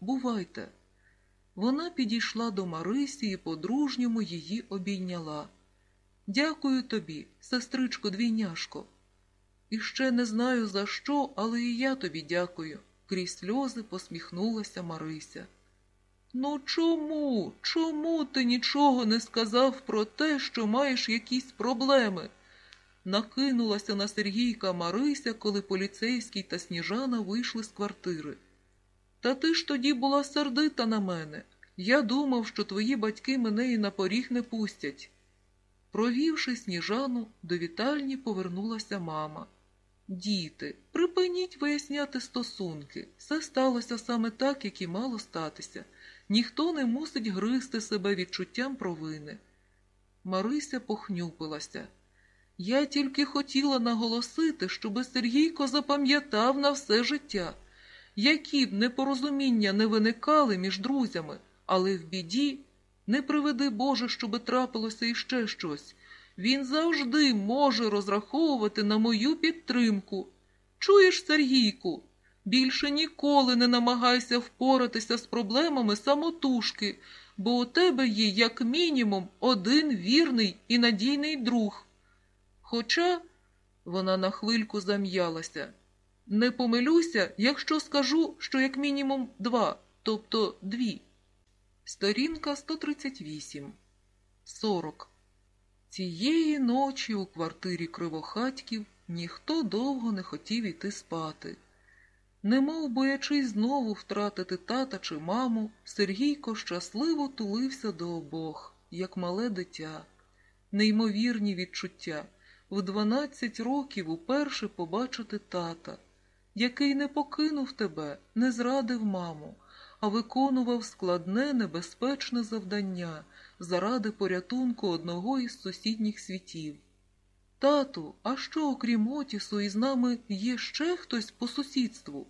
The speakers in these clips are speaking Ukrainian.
бувайте. Вона підійшла до Марисі і по-дружньому її обійняла. Дякую тобі, сестричко двійняшко. І ще не знаю за що, але і я тобі дякую, крізь сльози посміхнулася Марися. Ну чому? Чому ти нічого не сказав про те, що маєш якісь проблеми? Накинулася на Сергійка Марися, коли поліцейський та Сніжана вийшли з квартири. Та ти ж тоді була сердита на мене. Я думав, що твої батьки мене і на поріг не пустять. Провівши сніжану, до вітальні повернулася мама. Діти, припиніть виясняти стосунки. Все сталося саме так, як і мало статися. Ніхто не мусить гризти себе відчуттям провини. Марися похнюпилася. Я тільки хотіла наголосити, щоби Сергійко запам'ятав на все життя. Які б непорозуміння не виникали між друзями, але в біді не приведи Боже, щоби трапилося іще щось. Він завжди може розраховувати на мою підтримку. Чуєш, Сергійку, більше ніколи не намагайся впоратися з проблемами самотужки, бо у тебе є, як мінімум, один вірний і надійний друг. Хоча вона на хвильку зам'ялася. Не помилюся, якщо скажу, що як мінімум два, тобто дві. Сторінка 138. 40. Цієї ночі у квартирі кривохатьків ніхто довго не хотів іти спати. Немов боячись знову втратити тата чи маму, Сергійко щасливо тулився до обох, як мале дитя. Неймовірні відчуття в дванадцять років уперше побачити тата, який не покинув тебе, не зрадив маму, а виконував складне небезпечне завдання заради порятунку одного із сусідніх світів. Тату, а що, окрім Отісу, із нами є ще хтось по сусідству?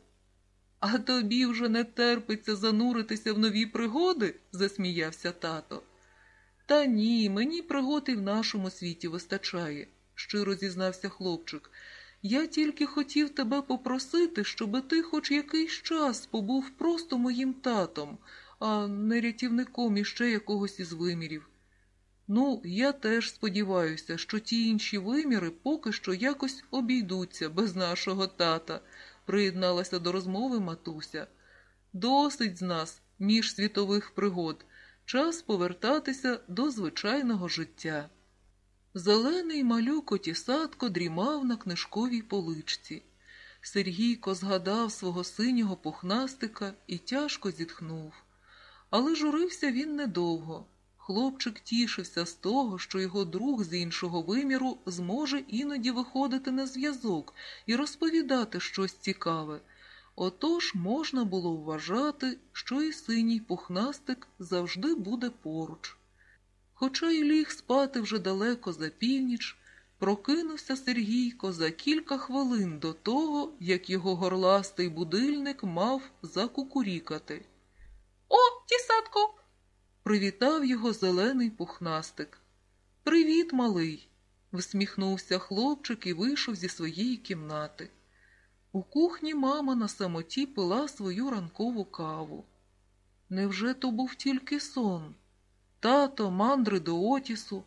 А тобі вже не терпиться зануритися в нові пригоди? засміявся тато. Та ні, мені пригод і в нашому світі вистачає, щиро зізнався хлопчик. Я тільки хотів тебе попросити, щоби ти хоч якийсь час побув просто моїм татом, а не рятівником іще якогось із вимірів. Ну, я теж сподіваюся, що ті інші виміри поки що якось обійдуться без нашого тата, приєдналася до розмови матуся. Досить з нас міжсвітових пригод, час повертатися до звичайного життя. Зелений малюк отісатко дрімав на книжковій поличці. Сергійко згадав свого синього пухнастика і тяжко зітхнув. Але журився він недовго. Хлопчик тішився з того, що його друг з іншого виміру зможе іноді виходити на зв'язок і розповідати щось цікаве. Отож можна було вважати, що і синій пухнастик завжди буде поруч. Хоча й ліг спати вже далеко за північ, прокинувся Сергійко за кілька хвилин до того, як його горластий будильник мав закукурікати. О, тісатко! Привітав його зелений пухнастик. Привіт, малий, всміхнувся хлопчик і вийшов зі своєї кімнати. У кухні мама на самоті пила свою ранкову каву. Невже то був тільки сон? Тато, мандри до Отісу,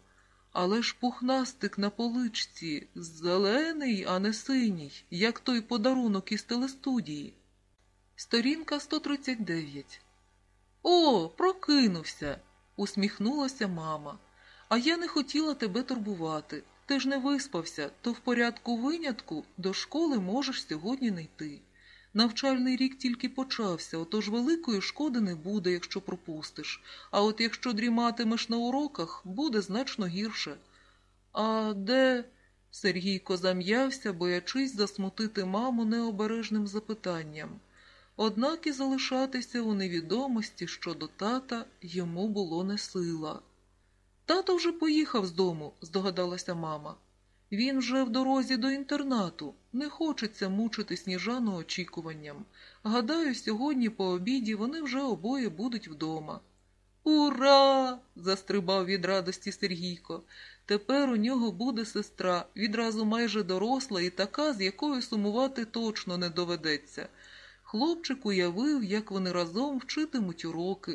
але ж пухнастик на поличці зелений, а не синій, як той подарунок із телестудії. Сторінка 139 о, прокинувся, усміхнулася мама. А я не хотіла тебе турбувати. Ти ж не виспався, то в порядку винятку до школи можеш сьогодні не йти. Навчальний рік тільки почався, отож великої шкоди не буде, якщо пропустиш. А от якщо дріматимеш на уроках, буде значно гірше. А де? Сергійко зам'явся, боячись засмутити маму необережним запитанням. Однак і залишатися у невідомості щодо тата йому було не сила. Тато вже поїхав з дому, здогадалася мама. Він вже в дорозі до інтернату, не хочеться мучити сніжану очікуванням. Гадаю, сьогодні по обіді вони вже обоє будуть вдома. Ура! застрибав від радості Сергійко. Тепер у нього буде сестра, відразу майже доросла і така, з якою сумувати точно не доведеться. Хлопчик уявив, як вони разом вчитимуть уроки,